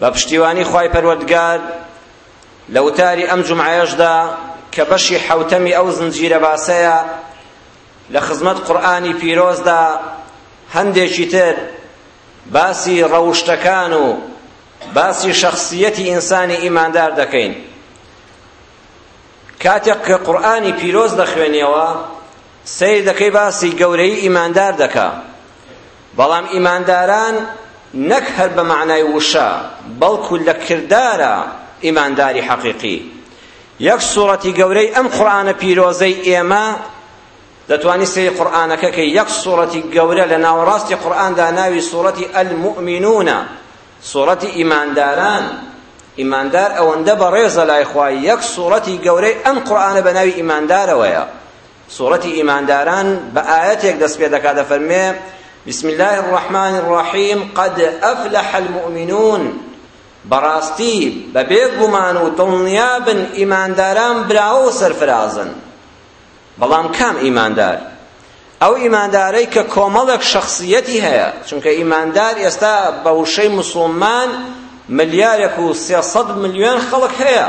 بە پشتیوانی خوای پەروەردگار لە وتاری ئەم جمعەیەشدا کە بەشی حەوتەمی ئەو زنجیرە باسەیە لە خزمەت قورئانی پیرۆزدا هەندێکی تر باسی ڕەوشتەکان و باسی شخصیەتی ئینسانی ئیماندار دەکەین کاتێک کە قورئانی پیرۆز دەخوێنیەوە سەیر دەکەی باسی گەورەیی ئیماندار دەکا بەڵام ئیمانداران نەک هەر بە مەعنای وشە بەڵکو لە کردارە ئیمانداری حەقیقی یەک سوڕەتی گەورەی ئەم قورئانە پیرۆزەی ئێمە دەتوانی سری قورآنەکە کە یەک سوڕەتی گەورە لە ناوەڕاستی قورآندا ناوی سوڕەتی ئەلمؤمنونە سوڕەتی ئیمانداران ئیماندار ئەوەندە بەڕێزە لای خوای یەک سوڕەتی گەورەی ئەم قورآنە بە ناوی ئیماندارەوەیە سوڕەتی ئیمانداران بە ئایەتێک دەست پێ دەکات دەفەرمێ بسم الله الرحمن الرحیم قد افلح المؤمنون بەڕاستی بەبێ گومان و دڵنیابن ئیمانداران براوە و سەرفرازن بەڵام کام ئیماندار ئەو ئیماندارەی کە کۆمەڵێک شخصیەتی هەیە چونکە ئیماندار ئێستا بە وشەی مسلمان ملیارێک و سێسەد ملیۆن خەڵک هەیە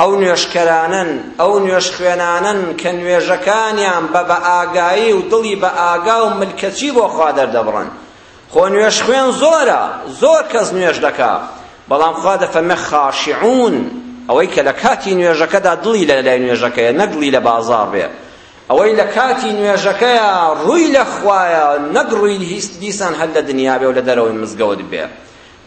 ئەو نوێژکەرانەن ئەو نوێژخوێنانەن کە نوێژەکانیان بە بەئاگایی و دڵی بە ئاگا و ملکەچی بۆ خوا دەردەبڕن خۆ نوێژخوێن زۆرە زۆر کەس نوێژ دەکا بەڵام خوا دەفەرمێ خاشعون ئەوەی کە لە کاتی نوێژەکەدا دڵی لە لای نوێژەکەیە نەک دڵی لە بازاڕ بێ ئەوەی لە کاتی نوێژەکەیە ڕووی لە خوایە نەک ڕووی دیسان هەر لە دنیا بێ و لە دەرەوەی مزگەوت بێ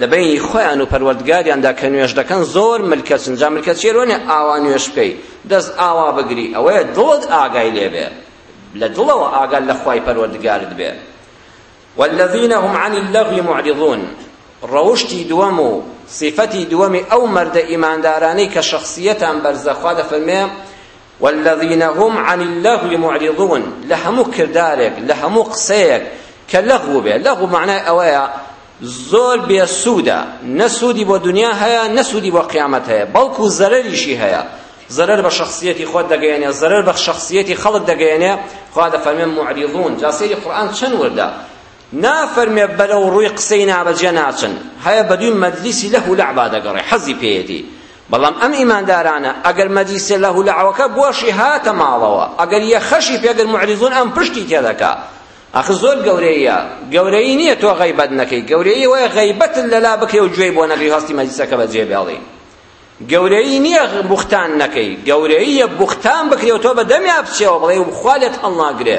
لە بەینی خۆیان و پەروەردگاریاندا کە نوێژ دەکەن زۆر ملکەچن جا ملکەچیە لۆ نیە ئاوا نوێژ بکەی دەست ئاوا بگری ئەوەیە دڵت ئاگای لێبێ لە دڵەوە ئاگات لە خوای پەروەردگارت بێ والذین هم عن اللغو معرضون ڕەوشتی دووەم و صفەتی دووەمی ئەو مەردە ئیماندارانەی کە شخصیەتان بەرزەخوا دەفەرمێ والذین هم عن اللغو معرضون لە هەموو کردارێک لە هەموو قسەیەک کە لەغو بێ لەغو معنای ئەوەیە زۆر بێ سوودە نە سوودی بۆ دنیا هەیە نە سوودی بۆ قیامەت هەیە بەڵکو زەرەریشی هەیە زەرەر بە شخصیەتی خۆت دەگەیەنێ زەرەر بە شخصیەتی خەڵک دەگەیەنێ خوا دەفەرمێ معرضون جا سەیری قورئان چەند وردە نافەرمێ بەرەو ڕووی قسەی نابەجێ ناچن هەیە بەدووی مەجلیسی لەه و لەعبا دەگەڕێ حەزی پێیەتی بەڵام ئەم ئیماندارانە ئەگەر مەجلیسێ لەه و لەعوەکە بۆشی هاتە ماڵەوە ئەگەر یەخەشی پێگر معریزون ئەم پشتی تێدەکا ئەخ زۆر گەورەیە گەورەی نییە تۆ غەیبەت نەکەی گەورەی وایە غەیبەت لەلا بکەی و گوێی بۆ نەگری هەستی مەجلیسەکە بەجێ بێڵی گەورەی نییە بوختان نەکەی گەورەیە بوختان بکرێ و تۆ بە دەمیا بچێەوە بڵێ و خوا لێت هەڵناگرێ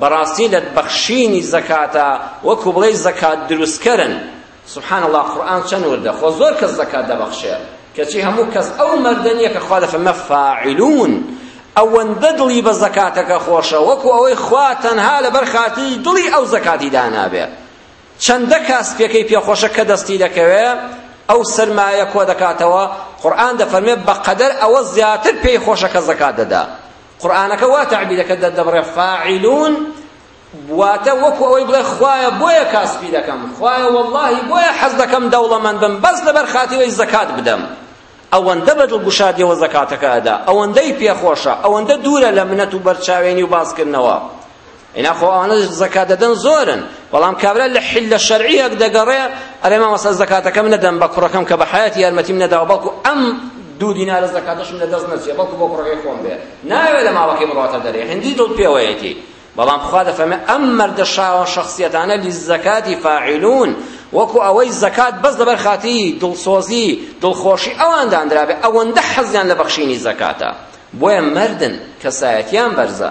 بەڕاستی لە بەخشینی زەکاتە وەکو بڵێی زەکات دروستکەرن سبحان اللە قورئان چەند وردە خۆ زۆر کەس زەکات دەبەخشێ کەچی هەموو کەس ئەو مەردە نییە کە خوا دەفەرمە فاعلون ئەوەندە دڵی بە زەکاتەکە خۆشە وەکو ئەوەی خوا تەنها لەبەر خاتی دڵی ئەو زەکاتی دانابێ چەندە کاسپەکەی پێخۆشە کە دەستی دەکەوێ ئەو سەرمایە کۆ دەکاتەوە قورئان دەفەرمێ بەقەدەر ئەوە زیاتر پێی خۆشە کە زەکات دەدا قورئانەکە وا تەعبیرەکە دەردەبڕێ فاعلون واتە وەکو ئەوەی بڵێ خوایە بۆیە کاسپی دەکەم خوایە واللهی بۆیە حەز دەکەم دەوڵەمەند بم بەس لەبەر خاتیەوەی زەکات بدەم ئەوەندە بە دڵگوشادیەوە زەکاتەکە ئەدا ئەوەندەی پێخۆشە ئەوەندە دوورە لە منەت و بەرچاوێنی و باسکردنەوە ئینا خۆ ئەوانە زەکات دەدەن زۆرن بەڵام کابرا لە حلە شەرعیەک دەگەڕێ ئەرێ مامۆستا زەکاتەکەم نەدەم بە کوڕەکەم کە بە حەیاتی یارمەتیم نەداوە بەڵکو ئەم دوو دینارە زەکاتەشم لە دەست نەچێ بەڵکو بۆ کوڕەکەی خۆم بێ ناوێ لە ماڵەکەی بڕاتە دەرێ هندی دڵ پێوەیەتی بەڵام خوا دەفەرمێ ئەم مەردە شاوە شخصیەتانە للزەکاتی فاعلون وەکو ئەوەی زەکات بەس لەبەر خاتی دڵسۆزی دڵخۆشی ئەوان داندرابێ ئەوەندە حەزیان لە بەخشینی زەکاتە بۆیە مردن کەسایەتیان بەرزە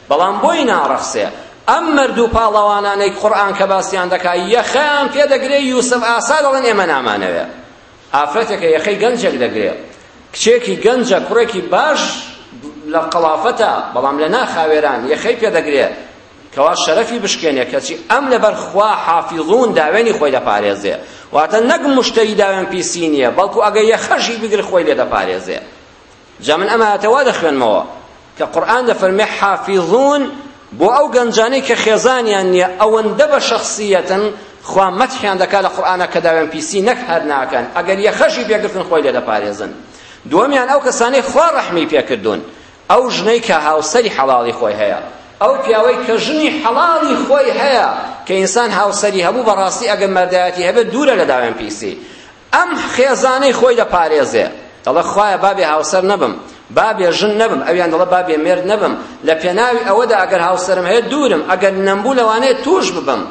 بەڵام بۆی ناڕەخسێ ئەم مەرد و پاڵەوانانەی قورئان کە باسیان دەکا یەخەیان پێ دەگرێ یوسف ئاسا دەڵێن ئێمە نامانەوێ ئافرەتێکە یەخەی گەنجێک دەگرێ کچێکی گەنجە کوڕێکی باش لە قەڵافەتە بەڵام لە ناخاوێران یەخەی پێ دەگرێ کەوا شەرەفی بشکێنێ کەچی ئەم لەبەر خوا حافیظون داوێنی خۆی دەپارێزێ واتە نەک مشتری داوێن پیسی نییە بەڵکو ئەگە یەخەشی بگر خۆی لێ دەپارێزێ جا من ئەم ئایەتە وا دەخوێنمەوە کە قورئان دەفەرمێ حافیظون بۆ ئەو گەنجانەی کە خێزانیان نییە ئەوەندە بە شەخسیەتن خوا مەتحیان دەکا لە قورئانە کە داوێن پیسی نەک هەر ناکەن ئەگەر یەخەشی پێگرتن خۆی لێ دەپارێزن دووەمیان ئەو کەسانەی خوا ڕەحمی پێکردوون ئەو ژنەی کە هاوسەری حەڵاڵی خۆی هەیە ئەو پیاوەی کە ژنی حەڵاڵی خۆی هەیە کە ئینسان هاوسەری هەبوو بەڕاستی ئەگەر مەردایەتی هەبێت دوورە لە داوێن پیسی ئەم خێزانەی خۆی دەپارێزێ دەڵێ خوایە بابێ هاوسەر نەبم بابێ ژن نەبم ئەویان دەڵێ بابێ مێرد نەبم لە پێناوی ئەوەدا ئەگەر هاوسەرم هەیە دوورم ئەگەر نەمبوو لەوانەیە توش ببم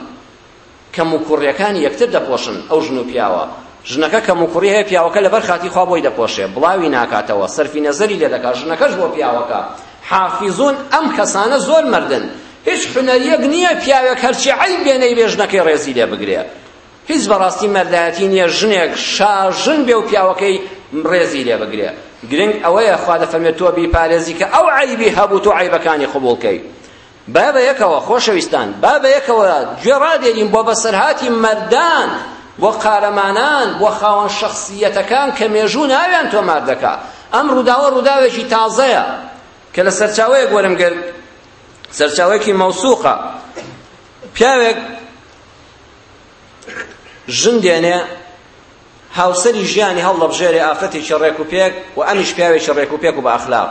کەم و کوڕیەکانی یەکتر دەپۆشن ئەو ژن و پیاوە ژنەکە کەم و کوڕی هەیە پیاوەکە لەبەر خاتی خوا بۆی دەپۆشێ بڵاوی ناکاتەوە سەرفی نەزەری لێ دەکات ژنەکەش بۆ پیاوەکە حافیزون ئەم کەسانە زۆر مردن هیچ حونەریەک نییە پیاوێک هەرچی عیب بێنەی بێژنەکەی ڕێزی لێ بگرێ هیچ بەڕاستی مەردایەتی نییە ژنێک شاژن بێ و پیاوەکەی ڕێزی لێ بگرێ گرنگ ئەوەیە خوا دەفەرمێت تۆ بیپارێزی کە ئەو عەیبی هەبوو تۆ عەیبەکانی قبوڵ کەی با بەیەکەوە خۆشەویستان با بەیەکەوە گوێ ڕادێرین بۆ بەسەرهاتی مەردان بۆ قارەمانان بۆ خاوەن شخصیەتەکان کە مێژوو ناویان تۆمار دەکا ئەم ڕووداوە ڕووداوێکی تازەیە کە لە سەرچاوەیەک وەرم گرت سەرچاوەیەکی مەوسوقە پیاوێک ژن دێنێ هاوسەری ژیانی هەڵدەبژێرێ ئافرەتێکی ڕێک و پێک و ئەمیش پیاوێکی ڕێک و پێک و بە ئەخلاق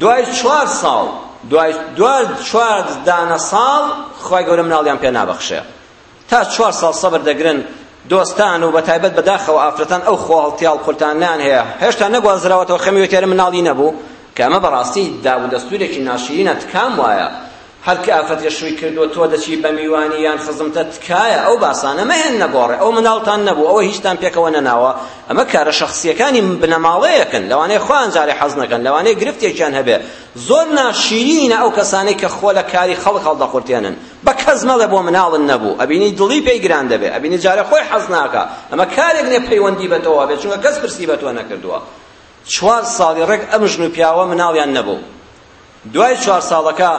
دوای چوار ساڵ دوای دوای چوار دانە ساڵ خی گەورە مناڵیان پێ نابەخشێ تا چوار ساڵ سەبر دەگرن دۆستان و بە تایبەت بەداخەوە ئافرەتان ئەو خۆڵتیاڵ قورتانیان هەیە هێشتا نەگوازراوەتەوە خەمیوە تێرە مناڵی نەبوو کە ئەمە بەڕاستی داودەستورێکی ناشرینە تکام وایە هەر کە ئافەت لە شووی کردووە تۆ دەچی بە میوانی یان خزمتە تکایە ئەو باسانە مەهێننە گۆڕێ ئەو مناڵتان نەبوو ئەوە هیچتان پێکەوە نەناوە ئەمە کارە شەخسیەکانی بنەماڵەیەکن لەوانەیە خۆیان جارێ حەز نەکەن لەوانەیە گرفتێکیان هەبێ زۆر ناشیرینە ئەو کەسانەی کە خۆ لە کاری خەڵک هەڵدەقورتێنن بە کەس مەڵێ بۆ مناڵن نەبوو ئەبینی دڵی پێی گران دەبێ ئەبینی جارێ خۆی حەز ناکە ئەمە کارێک نیە پەیوەندی بە تۆوە بێت چونکە کەس پرسی بە تۆ نەکردووە چوار ساڵی ڕێک ئەم ژن و پیاوە مناڵیان نەبوو دوای چوار ساڵەکە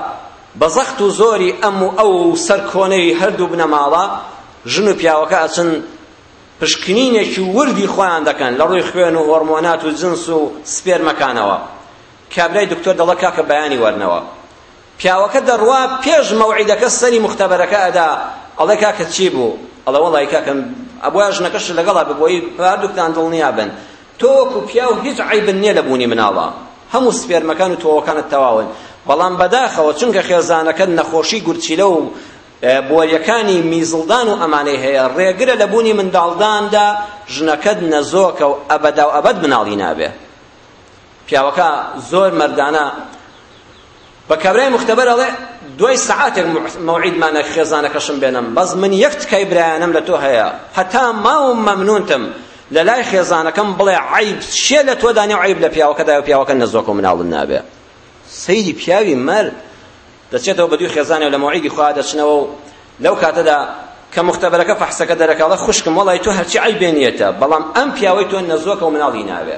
بە زەخت و زۆری ئەم و ئەو و سەر کۆنەی هەردوو بنەماڵە ژن و پیاوەکە ئەچن پشکنینێکی وردی خۆیان دەکەن لە ڕووی خوێن و هۆرمۆنات و جنس و سپێرمەکانەوە کابرای دکتۆر دەڵە کاکە بەیانی وەرنەوە پیاوەکە دەڕوا پێش مەوعیدەکە سەری مختبەرەکە ئەدا ئەڵێ کاکە چی بوو ئەڵێ وەڵی کاکەم ئەبووە ژنەکەش لەگەڵا ببووی هەردووکتان دڵنیا بن تۆ وەکو پیاو هیچ عەیبت نییە لە بوونی مناڵە هەموو سپێرمەکان و تۆوەکانت تەواون بەڵام بەداخەوە چونکە خێزانەکەت نەخۆشی گورچیلە و بۆریەکانی میزڵدان و ئەمانەی هەیە ڕێگرە لە بوونی منداڵداندا ژنەکەت نەزۆکە و ئەبەدا و ئەبەد مناڵی نابێ پیاوەکە زۆر مەردانە بە کابرای مختبر ئەڵێ دوای سەعاتێک مەوعیدمانە خێزانەکەشم بێنم بەس من یەک تکای برایانەم لە تۆ هەیە هەتا ماوم مەمنونتم لە لای خێزانەکەم بڵێ عیب چیە لە تۆ دانێ و عیب لە پیاوەکەدا و پیاوەکە نەزۆکە و مناڵن نابێ سەیری پیاوی مەرد دەچێتەوە بە دوی خێزانەوە لە مەوعیدی خوا دەچنەوە و لەو کاتەدا کە مختبرەکە فەحسەکە دەرەکەڵە خوشکم وەڵی تۆ هەرچی عیبێنیەتە بەڵام ئەم پیاوەی تۆ نەزۆکە و مناڵی ناوێ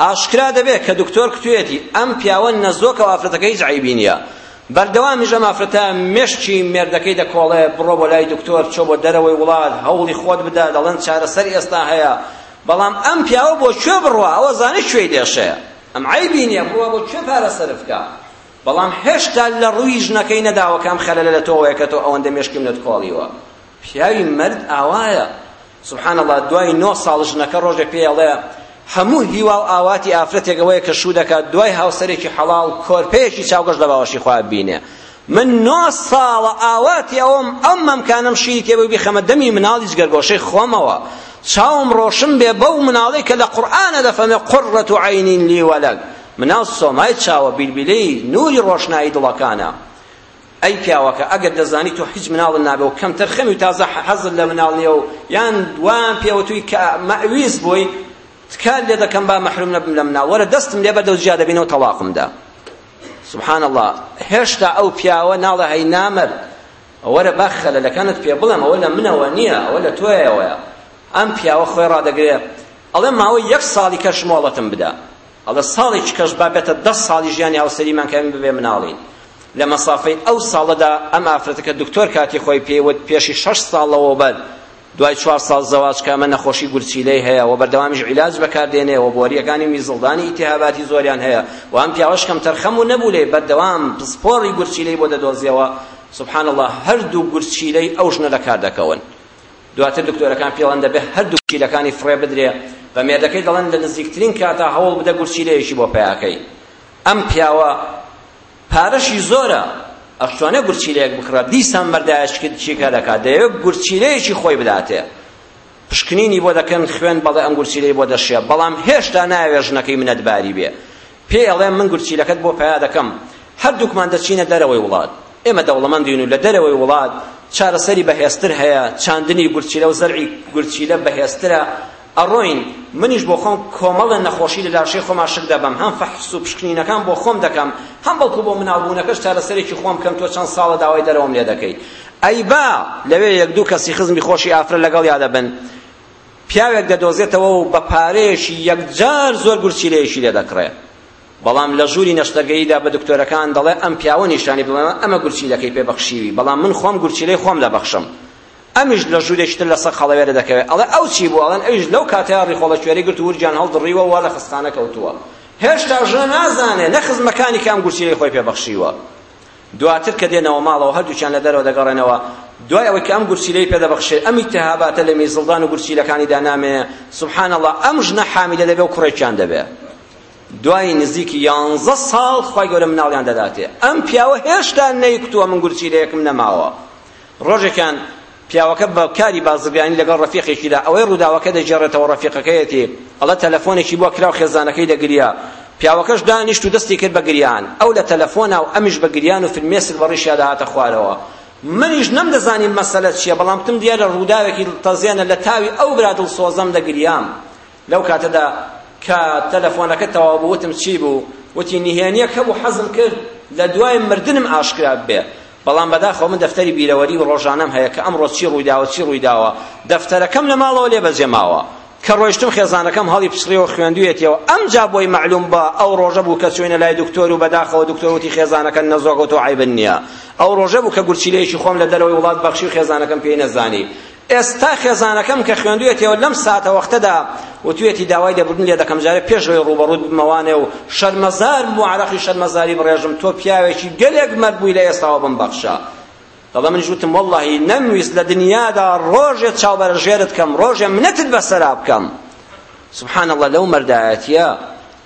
ئاشکرا دەبێت کە دکتۆر کوتویەتی ئەم پیاوە نەزۆکە و ئافرەتەکە هیچ عەیبی نییە بەردەوامیش ئەم ئافرەتە مێشکی مێردەکەی دەکۆڵێ بڕۆ بۆ لای دکتۆر چۆ بۆ دەرەوەی وڵات هەوڵی خۆت بدە دەڵێن چارەسەر ئێستا هەیە بەڵام ئەم پیاوە بۆ کوێ بڕوا ئەوە زانی کوێی دێشێ ئەم عەیبی نییە بڕوا بۆ کوێ پارە سەرف بکە بەڵام هێشتا لە ڕووی ژنەکەی نەداوە کە ئەم خەلەلە لە تۆوەیە کە تۆ ئەوەندە مێشکی منت کۆڵیوە پیاوی مەرد ئاوایە سبحان اللە دوای نۆ ساڵ ژنەکە ڕۆژێک پێی ئەڵێ هەموو هیوا و ئاواتی ئافرەتێک ئەوەیە کە شوو دەکات دوای هاوسەرێکی حەڵاڵ کۆرپەیەکی چاوگەش لە باوەشی خوا بینێ من نۆ ساڵە ئاواتی ئەوم ئەم مەمکانم شیری تێبوو بیخەمە دەمی مناڵی جگەرگۆشەی خۆمەوە چاوم ڕۆشن بێ بەو مناڵی کە لە قورئانە دەفەمێ قڕەت و عینین لی وەلەک مناڵ سۆمای چاوە بیلبیلەی نوری ڕۆشنایی دڵەکانە ئەی پیاوەکە ئەگەر دەزانی تۆ هیچ مناڵت نابێ و کەم تەرخەمی و تازە حەزت لە مناڵ نییە و یان وان پێوەتوی کە مەویز بووی تکال لێ دەکەم با مەحروم نەبم لە مناڵ وەرە دەستم لێ بەردە و جیا دەبینەوە تەڵاقم دا سبحان الله هێشتا ئەو پیاوە ناڵە هەی نامەرد وەرە با خەلەلەکانت پێ بڵێم ئەوە لە منەوە نییە ئەوە لە تۆیەوەیە ئەم پیاوە خۆی ڕادەگرێ ئەڵێ ماوەی یەک ساڵی کەش مۆڵەتم بدا ئەڵێ ساڵێکی کەش با بێتە دە ساڵی ژیانی هاوسەریمان کە ئەمین ببێ مناڵین لە مەسافەی ئەو ساڵەدا ئەم ئافرەتە کە دکتۆر کاتی خۆی پێی وت پێشی شەش ساڵ لەوەوبەر دوای چوار ساڵ زەواج کە ئەمە نەخۆشی گورچیلەی هەیە و بەردەوامیش عیلاج بەکاردێنێ و بۆریەکانی میزڵدانی ئیتیهاباتی زۆریان هەیە و ئەم پیاوەش کەم تەرخەم و نەبوو لێ بەردەوام پسپۆڕی گورچیلەی بۆ دەدۆزیەوە سبحان الله هەردوو گورچیلەی ئەو ژنە لەکار دەکەون دواتر دکتۆرەکان پێڵێن دەبێت هەردوو گورچیلەکانی فڕێ بدرێ بە مێردەکەی دەڵێن لە نزیکترین کاتا هەوڵ بدە گورچیلەیەکی بۆ پیاکەی ئەم پیاوە پارەشی زۆرە ئەشتوانێ گورچیلەیەک بکڕە دیسان مەردایشکت چیکە دەکات دەیەوێت گورچیلەیەکی خۆی بداتێ پشکنینی بۆ دەکەن خوێن بەڵێ ئەم گورچیلەی بۆ دەشێ بەڵام هێشتا ناوێ ژنەکەی منەتباری بێ پێی ئەڵێم من گورچیلەکەت بۆ پەیا دەکەم، هەردووکمان دەچینە دەرەوەی وڵات، ئێمە دەوڵەمەندین و لە دەرەوەی وڵات چارەسەری بەهێزتر هەیە، چاندنی گورچیلە و زەرعی گورچیلە بەهێزترە، ئەڕۆین، منیش بۆ خۆم کۆمەڵە نەخۆشی لە لاشەی خۆما شک دەبەم، هەم فەحس و پشکنینەکان بۆ خۆم دەکەم، هەم بەڵکو بۆ مناڵبوونەکەش چارەسەرێکی خۆم بکەم، تۆ چەند ساڵە داوای دەرەوەم لێ دەکەی؟ ئەی با لەوێ یەک دوو کەسی خزمی خۆشی ئافرەت لەگەڵیا دەبن، پیاوێک دەدۆزێتەوە و بە پارەیەکی یەکجار زۆر گورچیلەیەکی لێ دەکڕێ بەڵام لە ژووری نەشتەرگەییدا بە دکتۆرەکان دەڵێ ئەم پیاوە نیشانی بڵێمە ئەمە گورچیلەکەی پێ بەخشیوی بەڵام من خۆم گورچیلەی خۆم دەبەخشم ئەمیش لە ژوورێکی تر لەسەر خەڵەوێرە دەکەوێت ئەڵێ ئەو چی بوو ئەڵێن ئەویش لەو کاتەیە ڕیخۆڵە کوێری گرت و ورگیان هەڵدڕیوە وا لە خستخانە کەوتووە هێشتا ژنە نازانێ نە خزمەکانی کام گورچیلەی خۆی پێ بەخشیوە دواتر کە دێنەوە ماڵەوە هەردووکیان لە دەرەوە دەگەڕێنەوە دوای ئەوەی کە ئەم گورچیلەی پێ دەبەخشێ ئەم ئیتهاباتە لە میزڵدان و گورچیلەکانیدا نامێنێ سبحان الله ئەم ژنە حامیلە دەبێ و کوڕێکیان دەبێ دوای نزیکی یانزە ساڵ خی گەورە مناڵیان دەداتێ ئەم پیاوە هێشتا نەیکتووە من گورچیلەیەکم نەماوە ڕۆژێکیان پیاوەکە بە کاری بازرگانی لەگەڵ ڕەفیقێکیدا ئەوەی ڕووداوەکە دەگێڕێتەوە ڕەفیقەکەیەتی ئەڵێ تەلەفۆنێکی بۆ کرا و خێزانەکەی دەگریا پیاوەکەش دانیشت و دەستی کرد بە گریان ئەو لە تەلەفۆنا و ئەمیش بە گریان و فرمێسک بە ڕیشیا دەهاتە خوارەوە منیش نەمدەزانی مەسەلە چییە بەڵام پتم دیارە ڕووداوێکی تەزێنە لە تاوی ئەو برا دڵسۆزەم دەگریام لەو کاتەدا کە تەلەفۆنەکە تەواو بوو وتم چی بوو وتی نهێنیەک هەبوو حەزم کرد لە دوای مردنم ئاشکرا بێ بەڵام بەداخەوە من دەفتەری بیرەوەری و ڕۆژانەم هەیە کە ئەمڕۆ چی ڕوویداوە چی ڕوویداوە دەفتەرەکەم لە ماڵەوە لێ بەجێ ماوە کە ڕۆیشتم خێزانەکەم هەڵی پسڕیەوە خوێندویەتیەوە ئەم جا بۆی معلوم بە ئەو ڕۆژە بوو کە چوینە لای دکتۆر و بەداخەوە دکتۆر وتی خێزانەکە نەزۆکەوتۆ عیبن نییە ئەو ڕۆژە بوو کە گورچیلەیەکی خۆم لە دەرەوەی وڵات بەخشی و خێزانەکەم پێی نەزانی ئێستا خێزانەکەم کە خوێندوویەتیەوە لەم ساتەوەختەدا وتویەتی داوای لێبوردن لێ دەکەم جارێ پێش لەوەی ڕووبەڕووت بمەوانێ و شەرمەزارم و عەرەقی شەرمەزاری بڕێژم تۆ پیاوێکی گەلێک مەرد بووی لە ئێستاوە بمبەخشە دەڵێ منیش وتم وەڵڵاهی نەمویست لە دنیادا ڕۆژێ چاوبەرە ژێرت کەم ڕۆژێ منەتت بەسەرا بکەم سبحان الله لەو مەردایەتیە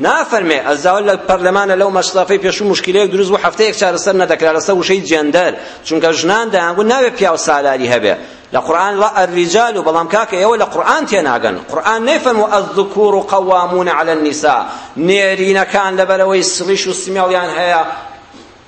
نافەرمێ ئەزاو لە پەرلەمانە لەو مەسڵەفەی پێشوو مشکلەیەک دروست بوو هەفتەیەک چارەسەر نەدەکرا لەسەر وشەی جێندەر چونکە ژنان دەیانگوت نابێ پیاو سالاری هەبێ لە قورئان لا الرجال و بەڵام کاکە ئێوە لە قورئان تێناگەن قورئان نەیفەرموو الذکور قوامون علی النساء نێرینەکان لەبەرەوەی سڵیش و سمێڵیان هەیە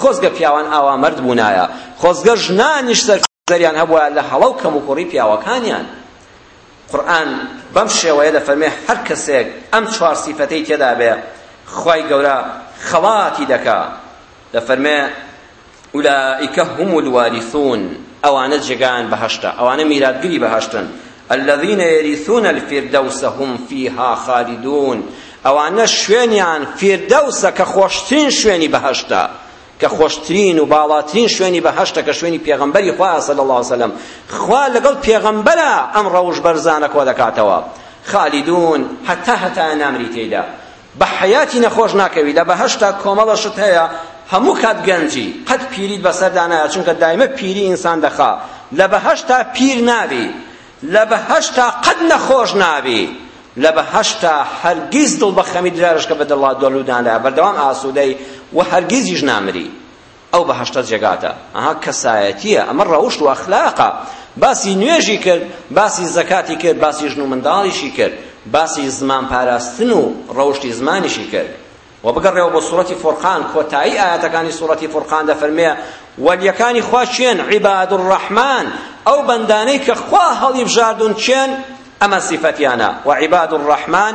خۆزگە پیاوان ئاوا مەرد بوونایە، خۆزگە ژنانیش سەرپێزەریان هەبوایە لە هەڵە و کەموکوڕی پیاوەکانیان. قورئان بەم شێوەیە دەفەرمێ هەر کەسێک ئەم چوار سیفەتەی تێدا بێ خوای گەورە خەڵاتی دەکا دەفەرمێ اولئک هم الوارثون ئەوانە جێگایان بەهەشتە ئەوانە میراتگری بەهەشتن الذین یریثون الفردوس هم فیها خالدون ئەوانە شوێنیان فیردەوسە کە خۆشترین شوێنی بەهەشتە کە خۆشترین و باڵاترین شوێنی بەهەشتە کە شوێنی پێغەمبەری خوا صلی الله وسلم خوا لەگەڵ پێغەمبەرە ئەم ڕەوش بەرزانە کۆ دەکاتەوە خالیدون هەتا هەتا نامری تێدا بە حەیاتی نەخۆش ناکەوی لە بەهەشتا کۆمەڵە شت هەیە هەموو کات گەنجی قەت پیریت بەسەردا نایە چونکە دایمە پیری ئینسان دەخا لە بەهەشتا پیر نابی لە بەهەشتا قەت نەخۆش نابی لە بەهەشتا هەرگیز دڵ بە خەمی درارشکە بە دڵا دۆلودان لە بەردەوام ئاسوودەی و هەرگیزیش نامری ئەو بەهەشتە جێگاتە. ئەها کەسایەتییە، ئەمە ڕەوشت و ئەخلاقە. باسی نوێژی کرد، باسی زەکاتی کرد، باسی ژن و منداڵیشی کرد، باسی زمان پاراستن و ڕەوشتی زمانیشی کرد. و بگەڕێەوە بۆ سوڕەتی فورقان، کۆتایی ئایەتەکانی سوڕەتی فورقان دەفەرمێ وەلیەکانی خوا چێن؟ عیباد الرحمن ئەو بەندانەی کە خوا هەڵیبژاردون چێن؟ ئەمە سیفەتیانە. وعیباد الرحمن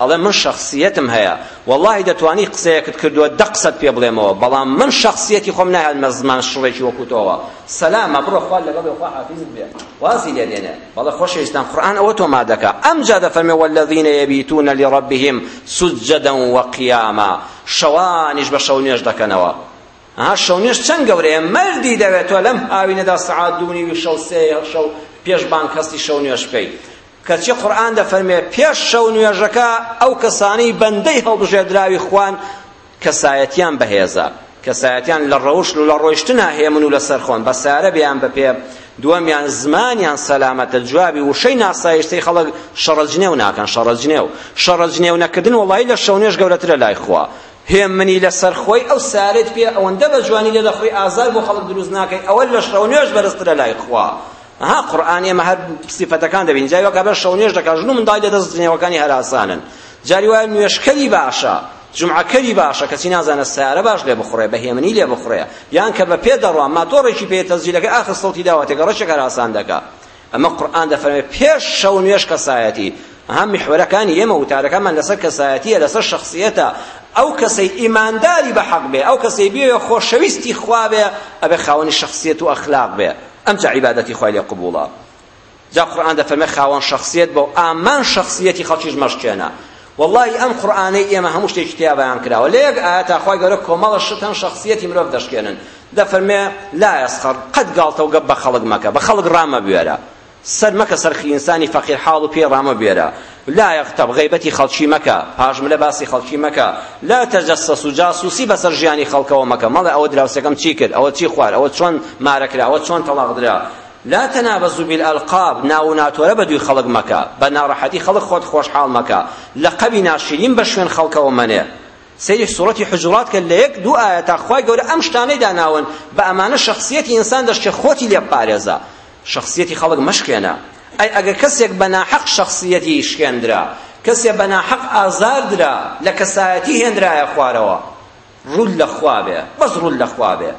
ئەڵێ من شەخسیەتم هەیە وەڵاهی دەتوانی قسەیەکت کردووە دە قسەت پێ بڵێمەوە بەڵام من شەخسیەتی خۆم ناهێڵمە زمان شڕێکی وەکو تۆوە سەلامە بڕۆ خوا لەگەڵێ خوا حافیزت بێ وازی لێ دێنێ بەڵێ خۆشەویستان قورئان ئەوە تۆمار دەکا ئەمجا دەفەرمێ والذین یبیتون لربهم سجدا وقیاما شەوانیش بە شەو نوێژ دەکەنەوە ها شەو نوێژ چەند گەورەیە مەردی دەوێت تۆ لەم هاوینەدا سەعات دوو نیوی شەو سێ شەو پێش بانگ هەستی شەو نوێژ بکەیت کەچی قورئان دەفەرمێ پێش شەو نوێژەکە ئەو کەسانەی بەندەی هەڵبژێردراوی خوان کەسایەتیان بەهێزە کەسایەتیان لە ڕەوش و لە ڕۆیشتنا هێمن و لەسەر خۆن بە سارە بیان بەپێ دووەمیان زمانیان سەلامەتە جوابی وشەی ناسایشتەی خەڵک شەڕەجنێو ناکەن شەڕەجنێو شەڕەجنێو نەکردن وڵی لە شەونێش گەورەترە لای خوا هێمنی لەسەر خۆی ئەو سارێت پێ ئەوەندە بە جوانی لێ دەخۆی ئازار بۆ خەڵک دروست ناکەی ئەوە لە شەونێش بەرزترە لای خوا ها قورئان ئێمە هەر سیفەتەکان دەبین جاری وەکە بە شەو نوێژ دەکات ژن و منداڵی لە دەست جنێوەکانی هەراسانن جاری وایە نوێژکەری باشە جمعەکەری باشە کەسی نازانە سارە باش لێ بخڕێ بە هێمنی لێ بخڕێ یان کە بە پێ دەڕوا ماتۆڕێکی پێ تەزیلەکە ئاخر سەڵتی داواتێکە ڕەشێک هەراسان دەکا ئەمە قورئان دەفەرمێ پێش شەو نوێژ کەسایەتی ها محورەکانی ئێمە وتارەکەمان لەسەر کەسایەتیە لەسەر شخصیەتە ئەو کەسەی ئیمانداری بە حەق بێ ئەو کەسەی بێ خۆشەویستی خوا بێ ئەبێ خاوەنی شخصیەت و ئەخلاق بێ ئەمجا عیبادەتی خوای لێ قبوڵە جا قورئان دەفەرمێ خاوەن شخصیت بە و ئامان شخصیەتی خەڵکیش مەشکێنە واللهی ئەم قورئانەی ئێمە هەموو شتێکی تیا بەیان کراوە لە یەک ئاەتا خوای گەورە کۆمەڵە شت هەن شخصیەتی مرۆڤ دەشکێنن دەفەرمێ لا یسخر قەت گاڵتە و گەپ بە خەڵک مەکە بە خەڵک ڕامەبوێرە سەر مەکە سەر خینسانی فەقیر حاڵ و پێی ڕامەبوێرە لا یغتب غەیبەتی خەڵکی مەکە، پاش ملە باسی خەڵکی مەکە، لا تجسسو جاسوسی بەسەر ژیانی خەڵکەوە مەکە، مەڵێ ئەوە دراوسێکەم چی کرد، ئەوە چی خوارد، ئەوە چۆن مارە کرا، ئەوە چۆن تەڵاق درا، لا تنابزو بالالقاب ناو و ناتۆرە بە دووی خەڵک مەکە، بە ناڕەحەتی خەڵک خۆت خۆشحاڵ مەکە، لەقەبی ناشرین بە شوێن خەڵکەوە مەنێ. سەیری سورەتی حجرات کە لە یەک دوو ئایەتا خوای گەورە ئەم شتانەی داناون بە ئەمانە شەخسیەتی ئینسان دەشکێ خۆتی لێ بپارێزە. شەخسیەتی خەڵک مەشکێنە، ئەی ئەگەر کەسێک بە ناحەق شەخسیەتی شکێندرا، کەسێ بە ناحەق ئازار درا، لە کەسایەتی هێنرایە خوارەوە، ڕووت لە خوا بێ، بەس ڕووت لە خوا بێ،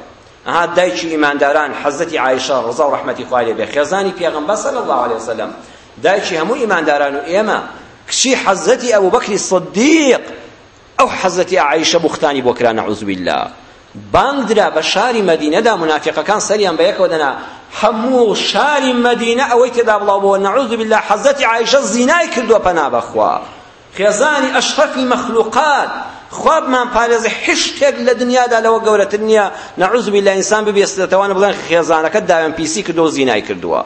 ئەها دایکی ئیمانداران حەزرەتی عائیشە ڕەزا و ڕەحمەتی خوای لێ بێ، خێزانی پێغەمبەر صلی اللە علیە وسلم، دایکی هەموو ئیمانداران و ئێمە، کچی حەزرەتی ئەبوبەکری صدیق ئەو حەزرەتی ئایشە بوختانی بۆ کرا نعوذ باللە بانگ درا بە شاری مەدینەدا منافقەکان سەریان بە یەکەوە دەنا هەموو شاری مەدینە ئەوەی تێدا بڵاو بۆ نعوذ باللە حەزرەتی ئایشە زینای کردووە پەنا بەخوا خێزانی ئەشرەفی مەخلوقات خوابمان پارێزە حشتێک لە دنیادا لەوە گەورەتر نییە نەعوزبی لە ئینسان ببێستێتەوەوان بڵێن خێزانەکە داوێن پیسی کردو زینای کردووە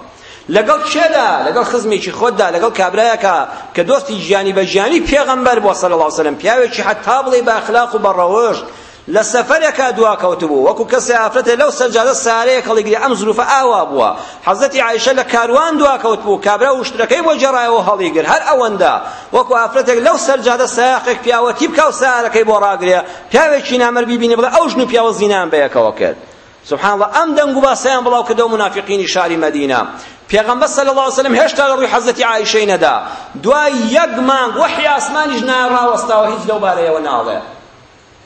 لەگەڵ کێدا لەگەڵ خزمێکی خۆتدا لەگەڵ کابرایەکە کە دۆستی گیانی بە گیانی پێغەمبەر بۆ صلی الله وسلم پیاوێکی حتا بڵێ بە اخلاق و بە ڕەوشت لە سەفەرێکا دوا کەوتبوو وەکو کەسێ ئافرەتێ لەو سەرجادە سارەیە کەڵیگری ئەم زروفە ئاوا بووە حەزەتی عیشە لە کاروان دوا کەوتبوو کابرا وشترەکەی بۆ جێڕایەوە هەڵیگر هەر ئەوەندە وەکو ئافرەتێک لەو سەرجادە سایاقێک پیاوەتی بکە و سارەکەی بۆ ڕاگرێ پیاوێکی نامەر بیبینی بڵێ ئەو ژن و پیاوە زینان بەیەکەوە کرد سبحان اللە ئەم دەنگ و باسەیان بڵاو کردەوە منافقینی شاری مەدینە پێغەمبەر صلی الله علیه و سلم هێشتا لە ڕووی حەزەتی عائیشەی نەدا دوای یەک مانگ وەحی ئاسمانیش ناڕاوەستاوە هیچ لەو بارەیەوە ناڵێ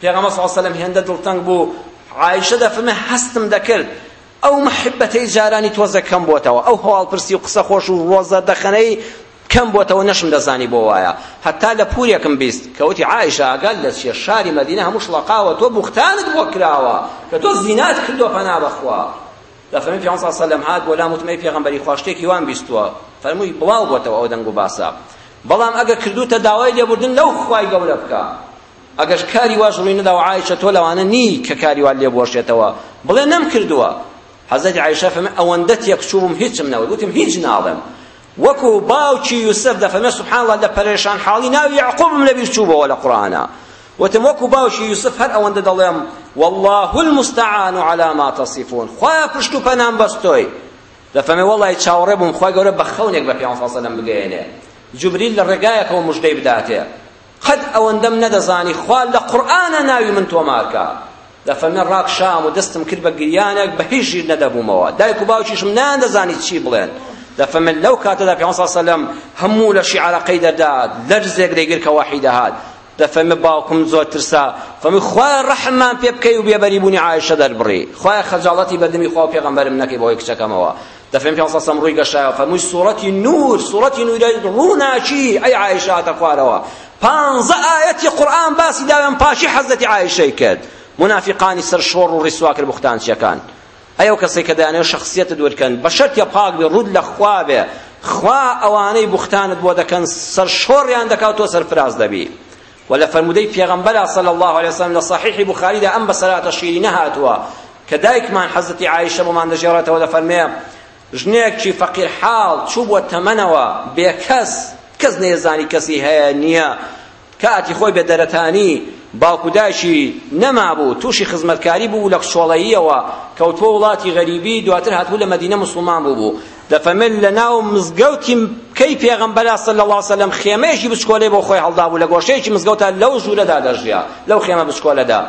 پێغەمبەر صلی الله علیه و سلم هێندە دڵتەنگ بوو عائیشە دەفەرمێ هەستم دەکرد ئەو محبەتەی جارانی تۆزە کەم بۆتەوە ئەو هەواڵپرسی و قسە خۆش و ڕۆزە دەخەنەی کەم بۆتەوە نەشم دەزانی بۆ وایە هەتا لە پورێکم بیست کە وتی عائشە ئاگات لە چیە شاری مەدینە هەموو شڵەقاوە تۆ بوختانت بۆ کراوە کە تۆ زینات کردوە پەنا بەخوا لە فەرمی پیان صلی سەلەم هات بۆ لام وتمەی پێغەمبەری خوا شتێکی وام بیستوە فەرمووی بڵاو بۆتەوە ئەو دەنگ و باسە بەڵام ئەگەر کردوتە داوای لێبوردن لەو خوای گەورە بکە ئەگەر کاری واش ڕووی نەدا و عایشە تۆ لەوانە نی کە کاری وا لێبوەشێتەوە بڵێ نەم کردووە حەزەتی عایشە فەرمی ئەوەندە تێکچووم هیچم نەوت وتم هیچ ناڵێم وەکو باوکی یوسف دەفەرمێ سبحان الله لە پەرێشان حاڵی ناوی یعقوبم لەبیر چووبەوە لە قورئانا وتم وەکو باوکی یوسف هەر ئەوەندە دەڵێم والله المستعان على ما تصفون خوایە پشت و پەنام بەستۆی دەفەرمێ وەڵی چاوەڕێ بووم خوای گەورە بە خەونێک بە پێغەمبەر صلی الله علیه و سلم بگەیەنێ جبریل لە ڕێگایەکەوە مژدەی بداتێ قەد ئەوەندەم نەدەزانی خوا لە قورئانا ناوی من تۆمار کا دەفەرمێ ڕاک شام و دەستم کرد بە گریانێک بە هیچ ژیر نەدەبوومەوە دایک و باوکیشم نان دەزانی چی بڵێن دەفەرمێن لەو کاتەدا پێ صلی سەلەم هەموو لە شیعرەقەی دەدات لەرزێک دەیگر کە وەحی دەهات دەفەرمێ باوکم زۆر ترسا فەرمی خوای ڕەحممان پێ بکەی و بێبەری بوونی عایشە دەربڕی خوای خەجاڵەتی بەردەمی خوا و پێغەمبەرم نەکەی بەوەی کچەکەمەوە دەفرێن پێ سەسەم ڕووی گەشایەوە فەرمووی سوڕەتی نور سوڕەتی نورە ڕووناکی ئەی عایشە هاتە خوارەوە پانزە ئایەتی قورئان باسی داوێن پاکی حەزەتی عایشەی کرد منافقانی سەر شۆڕ و ڕیسوا کرد بوختانچیەکان ئەی ئەو کەسێک کە دەیانەوێت شخصیەتت ورکەن بە شەرتە پاک بێ ڕوود لە خوا بێ خوا ئەوانەی بوختانت بۆ دەکەن سەر شۆڕیان دەکات تۆ سەرفراز دەبی وە لە فەرموودەی پێغەمبەرا صلی اللە علیە وسلم لە صحیح بوخاریدا ئەم بەسەراتە شیرینە هاتووە کە دایکمان حەزرەتی عائیشە بۆمان دەگێڕێتەوە دەفەرمێ ژنێکی فەقیر حاڵ چوو بووە تەمەنەوە بێکەس کەس نێزانی کەسی هەیە نییە کاتی خۆی بە دەرەتانی باوکو دایکی نەمابوو تووشی خزمەتکاری بوو لە کچۆڵەییەوە کەوتووە وڵاتی غەریبی دواتر هاتبوو لە مەدینە مسلمان بوو بوو دەفەرمێت لەناو مزگەوتی کەی پێغەمبەرا صلی اللە وسلم خێمەیەکی بچکۆلەی بۆ خۆی هەڵدابوو لە گۆشەیەکی مزگەوتا لەو ژوورەدا دەژیا لەو خێمە بچکۆلەدا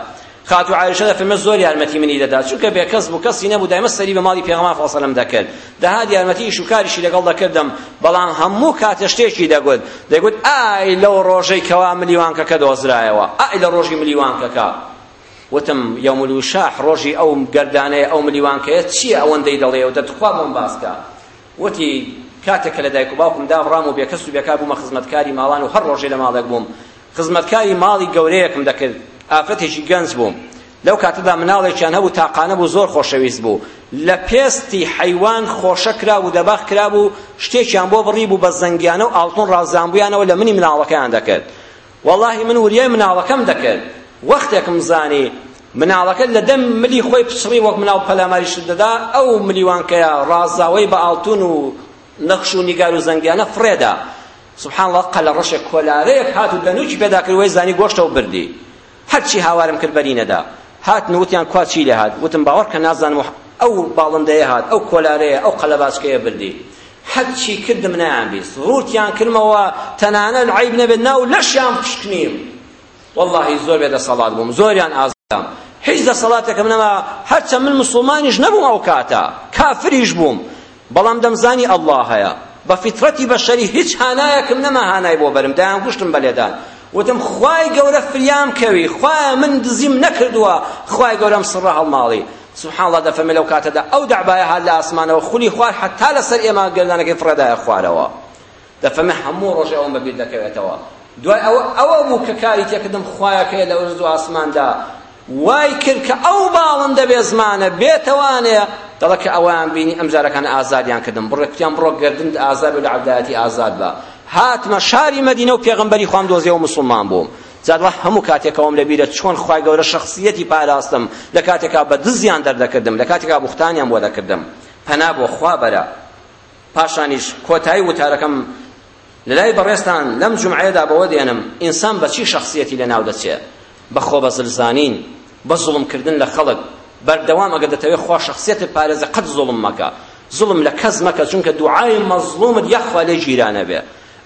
خاتو عائشە دەفەرمێت زۆر یارمەتی منی دەدا چونکە بێکەس بوو کەسی نەبوو دایمە سەری بە ماڵی پێغەمبەر صلی اللە دەکرد دەهات یارمەتی ئیش و کاریشی لەگەڵ دەکردم بەڵام هەموو کاتە شتێکی دەگوت دەگوت ئای لەو ڕۆژەی کەوا ملیوانکەکە دۆزرایەوە ئای لە ڕۆژی ملیوانکەکە وتم، یوم الوشاح، ڕۆژی ئەو گەردانەیە، ئەو ملیوانکەیە چییە ئەوەندەی دەڵێی؟ وتە، تخوا بۆم باس کە. وتی، کاتێک کە لە دایک و باوکم دابڕام و بێکەس و بێکار بوومە خزمەتکاری ماڵان و هەر ڕۆژێ لە ماڵێک بووم، خزمەتکاری ماڵی گەورەیەکم دەکرد، ئافرەتێکی گەنج بوو، لەو کاتەدا مناڵێکیان هەبوو تاقانە بوو زۆر خۆشەویست بوو، لە پێستی حەیوان خۆشە کرابوو دەباغ کرابوو، شتێکیان بۆ بڕیبوو بە زەنگیانە و ئاڵتون ڕازانبوویانەوە لە منی مناڵەکەیان دەکرد. وەڵاهی من وریای مناڵەکەم دەکرد وەختێکم زانی مناڵەکە لە دەم ملی خۆی پچڕی وەک مناڵ پەلاماری شت دەدا ئەو ملیوانکەیە ڕازاوەی بە ئاڵتون و نەخش و نیگار و زەنگیانە فڕێدا سبحان الله قەلە ڕەشێک کۆلارەیەک هات و دەنوکی پێدا کرد وەی زانی گۆشتەوە بردی هەرچی هاوارم کرد بەری نەدا هاتن وتیان کوا چی لێ هات وتم باوەڕکە نازانم ئەو باڵندەیە هات ئەو کۆلارەیە ئەو قەلەباچکەیە بردی هەرچی کردم نەیانبیست ڕووتیان کردمەوە تەنانەت عیب نەبێت ناو لەشیان پشکنیم واللهی زۆر بێ دەسەڵات بووم زۆریان ئازدام هیچ دەسەڵاتێکم نەما هەرچەند من مسلمانیش نەبووم ئەو کاتە کافریش بووم بەڵام دەمزانی ئەڵڵا هەیە بە فیترەتی بەشەری هیچ هانایەکم نەما هانای بۆ بەرم دایان گوشتم بەلێدان وتم خوای گەورە فریام کەوی خوای من دزیم نەکردووە خوای گەورەم سڕە هەڵماڵی سبحان اللە دەفەرمێ لەو کاتەدا ئەو دەعبایە هات لە ئاسمانەوە خولی خوار حەتا لەسەر ئێمە گەردانەکەی فڕێدایە خوارەوە دەفەرمێ هەموو ڕۆژێ ئەوەم بەبیر دەکەوێتەوە دوای ئەوە ئەوە بوو کە کاری تێکردم خوایە کە لە ئەرز و ئاسماندا وای کرد کە ئەو باڵندە بێ زمانە بێتەوانێ دەڵێ کە ئەویان بینی ئەم جارەکان ئازادیان کردم بڕێ کوتیان بڕۆ گردنت ئازاد و لە عەبدایەتی ئازاد بە هاتمە شاری مەدینە و پێغەمبەری خوام دۆزیەوە مسلمان بووم جا دوا هەموو کاتێک ئەوەم لە بیرە چۆن خوای گەورە شەخسییەتی پاراستم لە کاتێکا بە دزیان دەردەکردم لە کاتێکا بوختانیان بۆ دەکردم پەنا بۆ خوا بەرە پاشانیش کۆتایی وتارەکەم لەلای بەڕێزتان لەم جمعەیەدا بەوە دێنم ئینسان بە چی شەخسیەتی لە ناو دەچێ بە خۆ بە زلزانین بە زوڵمکردن لە خەڵک بەردەوام ئەگەر دەتەوێت خوا شەخسیەتت پارێزە قەت زوڵم مەکە زوڵم لە کەس مەکە چونکە دوعای مەزڵومت یەخوا لێ گیرانە بێ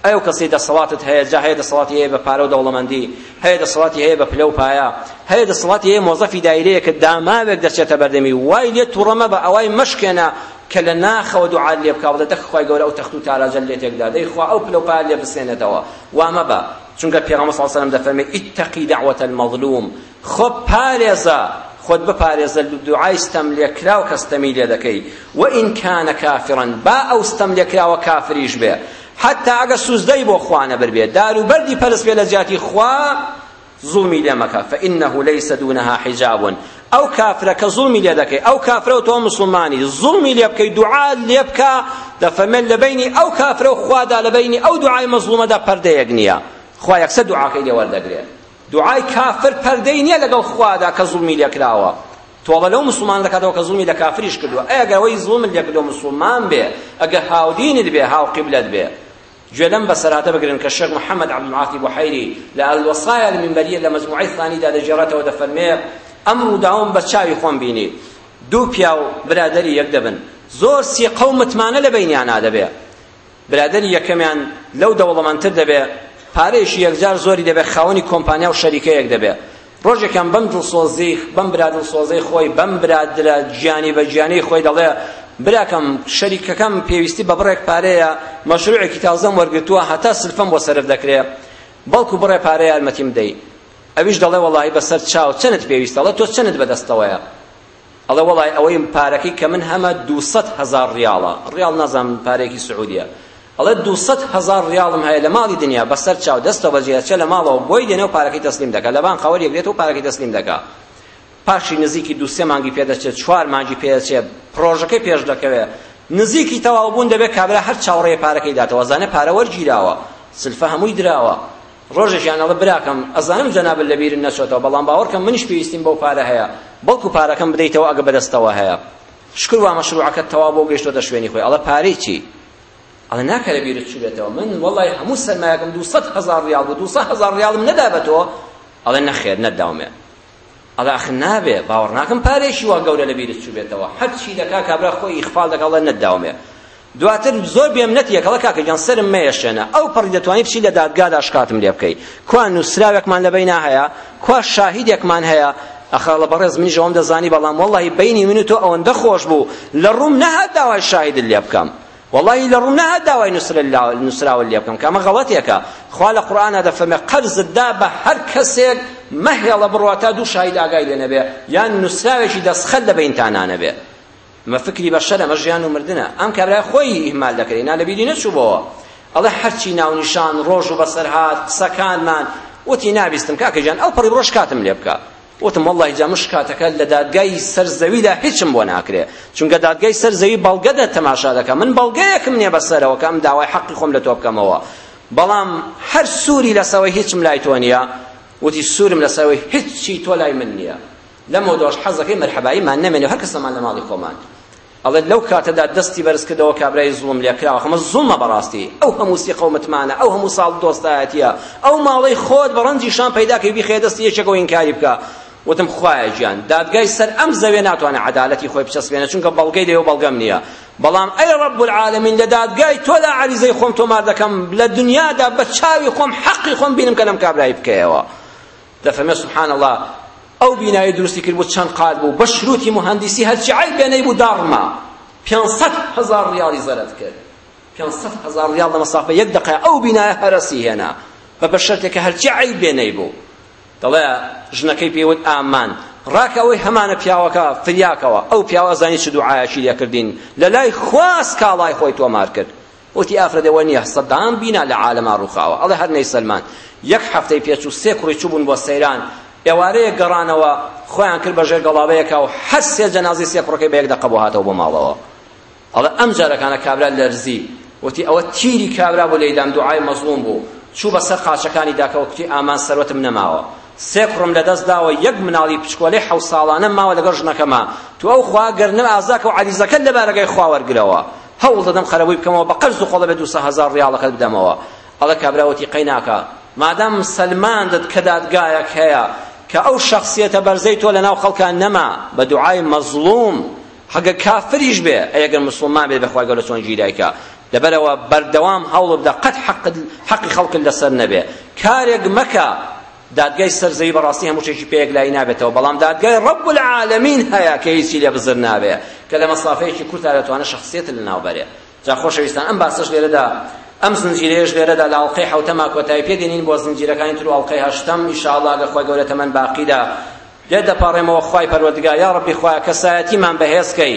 ئەو کەسەی دەسەڵاتت هەیە جا هەیە دەسەڵاتی هەیە بە پارە و دەوڵەمەندی هەیە دەسەڵاتی هەیە بە پلە و پایە هەیە دەسەڵاتی هەیە مۆزەفی دایرەیەکە داماوێک دەچێتە بەردەمی وای لێ توڕە مەبە ئەوای مەشکێنە کە لە ناخەوە دوعات لێ بکا بڵێ دەک خوای گەورە ئەو تەخت و تاراجە لێ تێکدا دەی خوا ئەو پلە و پایە لێ بسێنێتەوە وا مەبە چونکە پێغەمبەر صلی الله علیه و سلم دەفەرمێ اتقی دعوة المظلوم خۆت پارێزە خۆت بپارێزە لە دوعای ستەم لێکراو کە ستەمی لێ دەکەی وئین کانە کافرن با ئەو ستەم لێکراوە کافریش بێ حتا ئەگە سوزدەی بۆ خوا نەبر بێ دار و بەردی پەرست بێ لە جیاتی خوا زوڵمی لێ مەکە فإنه ليس دونها حجاب ئەو کافرە کە زوڵمی لێ دەکەی ئەو کافرە و تۆ مسلمانی زوڵمی لێ بکەی دوعا لێ بکە دەفەرمێت لە بینی ئەو کافرە و خوادا لە بینی ئەو دوعای مەزڵومەدا پەردەیەک نییە خوا یەکسەر دوعاکەی لێ وەردەگرێت دوعای کافر پەردەی نیە لەگەڵ خوادا کە زوڵمی لێکراوە تۆبە لەو مسلمان دەکاتەوە کە زوڵمی لە کافریش کردووە ئەی ئەگەر ئەوەی زوڵمت لێکردووە مسلمان بێ ئەگەر هاودینت بێ هاو قیبلەت بێ گوێ لەم بەسەراتە بگرن کە شێخ محەممەد عەبدولعاتی بوحەیری لە ئەلوەسایە لە مینبەریە لە مەجموعەی ثانیدا دەگێڕێتەوە دەفەرمێ ئەم ڕووداوم بە چاوی خۆم بینی دوو پیاو برادەری یەک دەبن زۆر سیقە و متمانە لە بەینیانا دەبێ برادەری یەکەمیان لەو دەوڵەمەندتر دەبێ، پارەیەکی یەکجار زۆری دەبێ، خاوەنی کۆمپانیا و شەریکەیەک دەبێ. ڕۆژێکیان بەم دڵسۆزی، بەم برا دڵسۆزەی خۆی، بەم برادرە گیانی بە گیانەی خۆی دەڵێ، براکەم، شەریکەکەم پێویستی بە بڕێک پارەیە، مەشرووعێکی تازەم وەرگرتووە، هەتا سلفەم بۆ سەرف دەکرێ، بەڵکوو بڕێ پارە یارمەتیم بدەی. ئەویش دەڵێ، وەڵاهی بە سەر چاو، چەنت پێویستە؟ ئەڵێ، تۆ چەنت بە دەستەوەیە؟ ئەڵێ وەڵای ئەوەی پارەکەی کە من هەمە دوو سەد هەزار ڕیاڵە ڕیاڵ نازانم پارەیەکی سعودیە ئەڵێ دوو سەد هەزار ڕیاڵم هەیە لە ماڵی دنیا بەسەر چاو دەستەوە بەجێچە لە ماڵەوە بۆی دێنێ و پارەکەی تەسلیم دەکا لە بان قەوەریەک دێت و پارەکەی تەسلیم دەکا پاشی نزیکی دوو سێ مانگی پێدەچێت چوار مانگی پێدەچێت پرۆژەکەی پێش دەکەوێت نزیکی تەواوبوون دەبێت کابرا هەر چاوڕێ پارەکەی داتەوە زانێ پارە وەرگیراوە سلفە هەمووی دراوە ڕۆژێکیان ئەڵێ براکەم ئەزانم جەنابت لە بیرت نەچۆتەوە بەڵام باوەڕکەم منیش پێویستیم بەو پارە هەیە بەڵکو پارەکەم بدەیتەوە ئەگە بەدەستەوە هەیە شکر وا مەشروعەکەت تەواو بۆ گەیشتۆتە شوێنی خۆی ئەڵێ پارەی چی ئەڵێ ناکە لە بیرت چوبێتەوە من وەڵی هەموو سەرمایەکەم دوو سەد هەزار ڕیاڵ بوو دوو سەد هەزار ڕیاڵم نەدا بە تۆ ئەڵێ نەخێر نەداومێ ئەڵێ ئەخ نابێ باوەڕ ناکەم پارەیەکی وا گەورە لە بیرت چووبێتەوە هەرچی دەکا کابرا خۆی ئیخفال دەکا ئەڵێ نەتداومێ دواتر زۆر بێمنەتی یەکەڵە کاکە گیان سەرم مەیەشێنە ئەو پەڕی دەتوانی بچی لە دادگادا شکاتم لێ بکەی کوا نووسراوێکمان لە بەینا هەیە کوا شاهیدێکمان هەیە ئەخاڵە بەڕێز منیش ئەوەم دەزانی بەڵام وەڵی بینی من و تۆ ئەوەندە خۆش بوو لە ڕووم نەهات داوای شاهیدت لێ بکەم وەڵاهی لە ڕوو نەهات داوای نووسراوە لێ بکەم کە ئەمە غەڵەتێکە خوا لە قورئانا دەفەرمێ قەرزت دا بە هەر کەسێک مەهێڵە بڕوا تا دوو شاهید ئاگای لێ نەبێ یان نووسراوێکی دەستخەت لە بەینتانا نەبێ مە فکری بەشەرە مە ژیان و مردنە ئەم کابرای خۆی ئیهمال دەکرێ نا لەبیری نەچووبەوە ئەڵێ هەرچی ناونیشان ڕۆژ و بەسەرهات قسەکانمان وتی نابیستم کاکە گیان ئەو پەڕی ڕۆژ کاتم لێ بکە وتم وەڵڵاهی جا من شکاتەکە لە دادگای سەر زەویدا هیچم بۆ ناکرێ چونکە دادگای سەر زەوی بەڵگە دە تەماشا دەکەم من بەڵگەیەکم نییە بەسەرەوە کە ئەم داوای حەقی خۆم لە تۆ بکەمەوە بەڵام هەر سووری لەسەوەی هیچم لای تۆ نییە وتی سوورم لەسەوەی هیچی تۆ لای من نییە لەمەوە دۆش حەزەکەی مەرحەباییمان نەمێنێ هەر کەسەمان لە ماڵی خۆمان ئەڵێت لەو کاتەدا دەستی بەرزکردەوە کابرای زوڵم لێکراوە هەمە زوڵمە بەڕاستی ئەو هەموو سیقە و متمانە ئەو هەموو ساڵ دۆستایەتیە ئەو ماڵەی خۆت بە ڕەنجی شان پەیدا کەی بیخەیە دەستی یەکێکەوە ئینکاری بکە وتم خوایە گیان دادگای سەر ئەم زەوێ ناتوانێت عەدالەتی خۆی بچەسپێنێت چونکە بەڵگەی دەوێ و بەڵگەم نییە بەڵام ئەی ڕەب العالمین لە دادگای تۆ لە عەریزەی خۆم تۆمار دەکەم لە دنیادا بە چاوی خۆم حەقی خۆم بینم کە لەم کابرای بکەیەوە دەفەرمێت سبحان اللە ئەو بینایەی دروستی کرد بوو چەند قات بوو بە شروتی مهندسی هەرچی عیبێ نەیبوو داڕما پێنج سەد هەزار ڕیاڵی زەرەد کرد پێنج سەد هەزار ڕیاڵ لە مەسافە یەک دەقە ئەو بینایە هەرەسی هێنا بە بە شەرتێکە هەرچی عیبێ نەیبوو دەڵێ ژنەکەی پێوت ئامان ڕاکە ئەوەی هەمانە پیاوەکە فریاکەوە ئەو پیاوە زانی چ دوعایەکی لێکردین لە لای خوا سکاڵای خۆی تۆمار کرد وتی ئافرەت ئەوە نییە سەدام بینا لە عالەما ڕووخاوە ئەڵێ هەر نەیسەلماند یەک هەفتەی پێچوو سێ کوڕی چووبوون بۆ سەیران ئێوارەیەک گەڕانەوە خۆیان کرد بەژێر گەڵاوەیەکا و هەر سێ جەنازەی سێ کوڕەکەی بە یەک دەقە بۆ هاتەوە بۆ ماڵەوە ئەڵێ ئەم جارەکانە کابرا لەرزی وتی ئەوە تیری کابرا بۆ لەیدام دوعای مەزڵوم بوو چوو بەسەر قاچەکانی داکەوە کوتی ئامان سەروەتم نەماوە سێ کوڕم لەدەست داوە یەک مناڵی پچکۆلەی حەو ساڵانە ماوە لەگەڵ ژنەکەما تو ئەو خوا گەر نە ئازاکە و عەریزەکەت لە بارەگای خوا وەرگرەوە هەوڵ دەدەم قەرەبووی بکەمەوە بە قەرز و قۆڵە بێ دوو سە هەزار ڕیاڵەکەت بدەمەوە ئەڵێ کابرا وتی قەیناکە مادام سەلماندت کە دادگایەک هەیە کە ئەو شخصیەتە بەرزەی تۆ لەناو خەڵکا نەما بە دوعای مەزڵوم حەگە کافریش بێ ئەگەر مسلمان بێ بەخوای گەورە چۆن گیرایکە لەبەرەوە بەردەوام هەوڵ بدە قەت حەقی خەڵکت لەسەر نەبێ کارێک مەکە دادگای سەر زەوی بەڕاستی هەموو شتێکی پێ یەکلایی نابێتەوە بەڵام دادگای ڕەب العالمین هەیە کە هیچی لێ بزر نابێ کە لە مەسافەیەکی کورتا دەتوانێت شخصیەت لەناو بەرێ جا خۆشەویستان ئەم باسەش لێرەدا ئەم زنجیرەیەش لێرەدا لە ئەڵقەی حەوتەما کۆتایی پێ دێنین بۆ زنجیرەکانی تر و ئەڵقەی هەشتەم ئیشاڵڵا گە خۆی گەورە تەمەن باقیدا لێت دەپاڕێمەوە خوای پەروەردگار یا ڕەبی خوایە کەسایەتیمان بەهێز کەی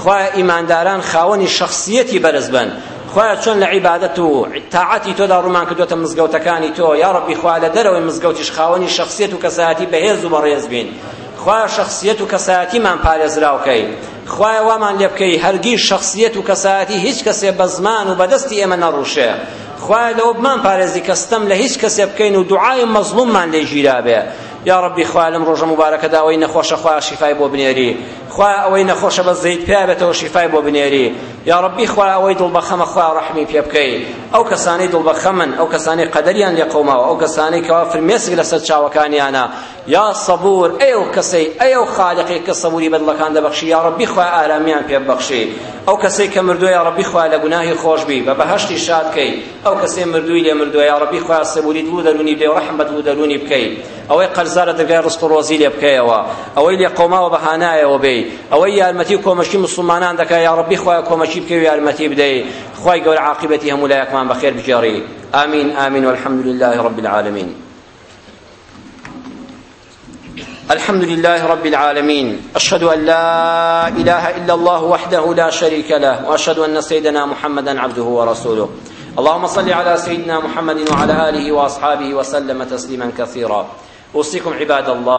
خوایە ئیمانداران خاوەنی شخصیەتی بەرز بن خوایە چۆن لە عیبادەت و تاعەتی تۆدا ڕوومان کردوتە مزگەوتەکانی تۆ یا ڕەبی خوا لە دەرەوەی مزگەوتیش خاوەنی شخصیەت و کەسایەتی بەهێز و بەڕێز بین خوایە شخصیەت و کەسایەتیمان پارێزراوکەی خوایە وامان لێ بکەی هەرگیز شخصیەت و کەسایەتی هیچ کەسێ بە زمان و بەدەستی ئێمە نەڕوشێ خوایە لەوە بمان پارێزی کە ستەم لە هیچ کەسێ بکەین و دوعای مەزڵوممان لێ گیرابێ یا ڕەبی خوایە لەم ڕۆژە موبارەکەدا ئەوەی نەخۆشە خوایە شیفای بۆ بنێری خوایە ئەوەی نەخۆشە بەس زەیت پیاوێتەوە شیفای بۆ بنێری یا ڕەبی خوایە ئەوەی دڵ بەخەمە خوایە ڕەحمی پێ بکەی ئەو کەسانەی دڵ بەخەمن ئەو کەسانەی قەدەریان لێ قەوماوە ئەو کەسانەی کەوا فرمێسک لەسەر چاوەکانیانە یا سەبور ئەی ئەو کەسەی ئەی ئەو خالقی کە سەبوری بەدڵەکان دەبەخشی یا ڕەبی خوایە ئارامیان پێ ببەخشی ئەو کەسەی کە مردووە یا ڕەبی خوایە لە گوناهی خۆشبی بە بەهەشتی شادکەی ئەو کەسێ مردووی لێ مردووە یا ڕەبی خۆیا سەبوریت بوو دەرونی بێ ڕەحمەت بوو دەرونی بکەیت ئەوەی قەرزارە دەرگای ڕزق و ڕۆزی لێ بکەیەوە ئەوەی لێ قەوماوە بە هانایەوە بێ ئەوەی یارمەتی و کۆمەکی مسلمانان دەکا یا ڕەبی خۆیا کۆمەکی بکەی و یارمەتی بدەی خوای گەورە عاقبەتی هەموو لایەکمان بەخێر بگێڕی آمین آمین والحمد لله رب العالمین الحمد لله رب العالمين أشهد أن لا إله إلا الله وحده لا شريك له وأشهد أن سيدنا محمدا عبده ورسوله اللهم صل على سيدنا محمد وعلى آله وأصحابه وسلم تسليما كثيرا أوصيكم عباد الله